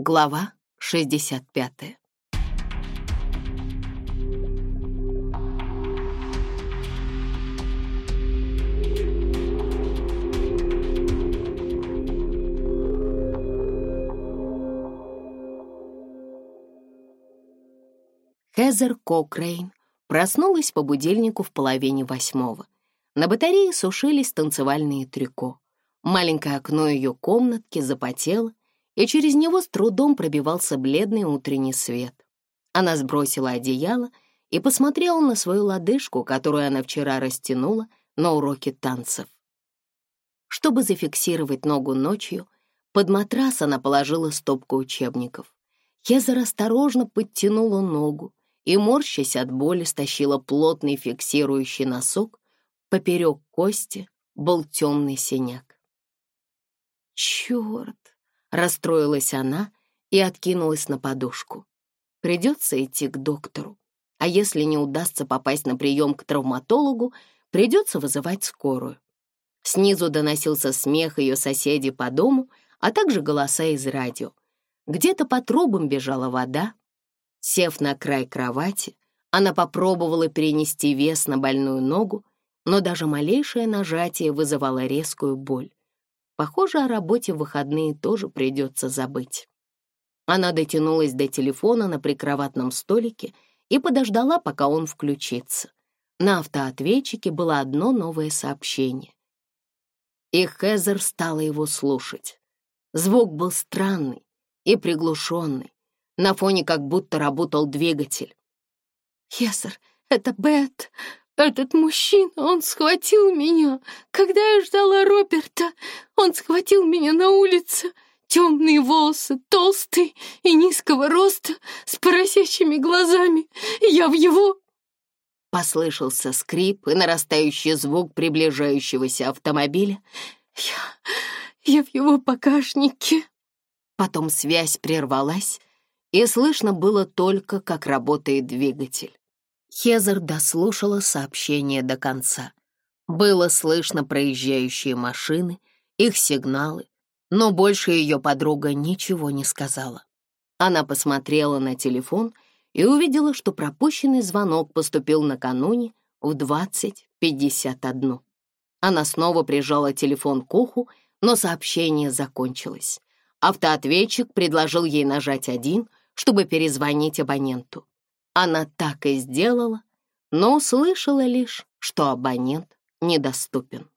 Глава 65 Хезер Кокрейн проснулась по будильнику в половине восьмого. На батарее сушились танцевальные трико. Маленькое окно ее комнатки запотело, и через него с трудом пробивался бледный утренний свет. Она сбросила одеяло и посмотрела на свою лодыжку, которую она вчера растянула на уроке танцев. Чтобы зафиксировать ногу ночью, под матрас она положила стопку учебников. Хезер осторожно подтянула ногу и, морщась от боли, стащила плотный фиксирующий носок. Поперек кости был темный синяк. «Черт!» Расстроилась она и откинулась на подушку. Придется идти к доктору. А если не удастся попасть на прием к травматологу, придется вызывать скорую. Снизу доносился смех ее соседей по дому, а также голоса из радио. Где-то по трубам бежала вода. Сев на край кровати, она попробовала перенести вес на больную ногу, но даже малейшее нажатие вызывало резкую боль. Похоже, о работе в выходные тоже придется забыть. Она дотянулась до телефона на прикроватном столике и подождала, пока он включится. На автоответчике было одно новое сообщение. И Хезер стала его слушать. Звук был странный и приглушенный, на фоне как будто работал двигатель. «Хезер, это Бет! Этот мужчина, он схватил меня, когда я ждала Роберта!» меня на улице, темные волосы, толстый и низкого роста, с поросящими глазами. Я в его...» Послышался скрип и нарастающий звук приближающегося автомобиля. «Я... я в его покашнике. Потом связь прервалась, и слышно было только, как работает двигатель. Хезер дослушала сообщение до конца. Было слышно проезжающие машины — их сигналы, но больше ее подруга ничего не сказала. Она посмотрела на телефон и увидела, что пропущенный звонок поступил накануне в 20.51. Она снова прижала телефон к уху, но сообщение закончилось. Автоответчик предложил ей нажать один, чтобы перезвонить абоненту. Она так и сделала, но услышала лишь, что абонент недоступен.